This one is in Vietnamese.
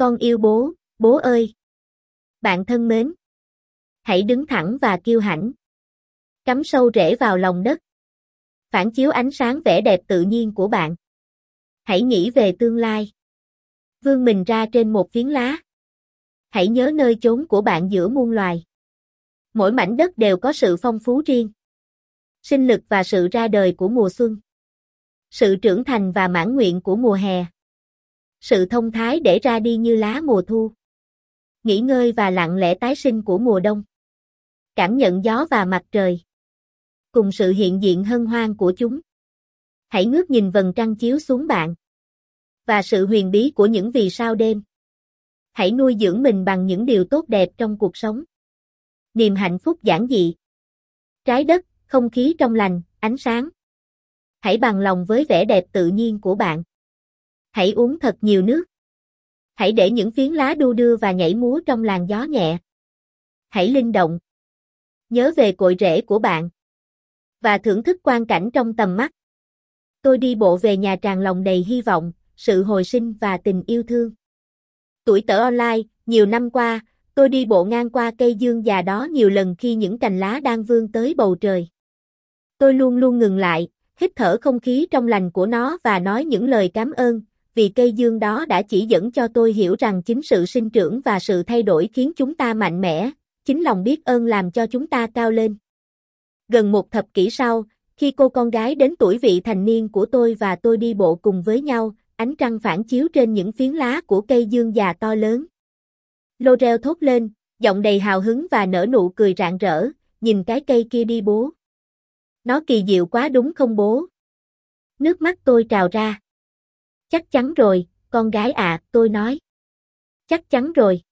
Con yêu bố, bố ơi! Bạn thân mến! Hãy đứng thẳng và kiêu hãnh. Cắm sâu rễ vào lòng đất. Phản chiếu ánh sáng vẻ đẹp tự nhiên của bạn. Hãy nghĩ về tương lai. Vươn mình ra trên một phiến lá. Hãy nhớ nơi chốn của bạn giữa muôn loài. Mỗi mảnh đất đều có sự phong phú riêng. Sinh lực và sự ra đời của mùa xuân. Sự trưởng thành và mãn nguyện của mùa hè. Sự thông thái để ra đi như lá mùa thu. Nghỉ ngơi và lặng lẽ tái sinh của mùa đông. Cảm nhận gió và mặt trời. Cùng sự hiện diện hân hoan của chúng. Hãy ngước nhìn vầng trăng chiếu xuống bạn. Và sự huyền bí của những vì sao đêm. Hãy nuôi dưỡng mình bằng những điều tốt đẹp trong cuộc sống. Niềm hạnh phúc giản dị. Trái đất, không khí trong lành, ánh sáng. Hãy bằng lòng với vẻ đẹp tự nhiên của bạn. Hãy uống thật nhiều nước. Hãy để những phiến lá đu đưa và nhảy múa trong làn gió nhẹ. Hãy linh động. Nhớ về cội rễ của bạn. Và thưởng thức quang cảnh trong tầm mắt. Tôi đi bộ về nhà tràn lòng đầy hy vọng, sự hồi sinh và tình yêu thương. Tuổi tở online, nhiều năm qua, tôi đi bộ ngang qua cây dương già đó nhiều lần khi những cành lá đang vươn tới bầu trời. Tôi luôn luôn ngừng lại, hít thở không khí trong lành của nó và nói những lời cảm ơn, vì cây dương đó đã chỉ dẫn cho tôi hiểu rằng chính sự sinh trưởng và sự thay đổi khiến chúng ta mạnh mẽ, chính lòng biết ơn làm cho chúng ta cao lên. Gần một thập kỷ sau, khi cô con gái đến tuổi vị thành niên của tôi và tôi đi bộ cùng với nhau, ánh trăng phản chiếu trên những phiến lá của cây dương già to lớn. Lorel thốt lên, giọng đầy hào hứng và nở nụ cười rạng rỡ, nhìn cái cây kia đi bố. Nó kỳ diệu quá đúng không bố? Nước mắt tôi trào ra. Chắc chắn rồi, con gái ạ, tôi nói. Chắc chắn rồi.